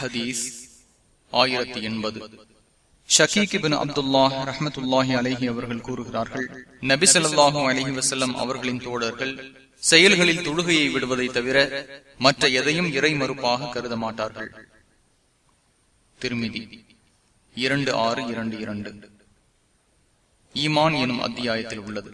ஹதீஸ் ஆயிரத்தி எண்பது. ஷகீக் பின் அப்துல்லா ரஹமத்துல்லாஹி அலஹி அவர்கள் கூறுகிறார்கள் நபி சொல்லாஹும் அலஹி வசல்லம் அவர்களின் தோழர்கள் செயல்களில் தொழுகையை விடுவதை தவிர மற்ற எதையும் இறை மறுப்பாக கருத மாட்டார்கள். திருமிதி இரண்டு ஆறு இரண்டு இரண்டு. ஈமான் எனும் அத்தியாயத்தில் உள்ளது.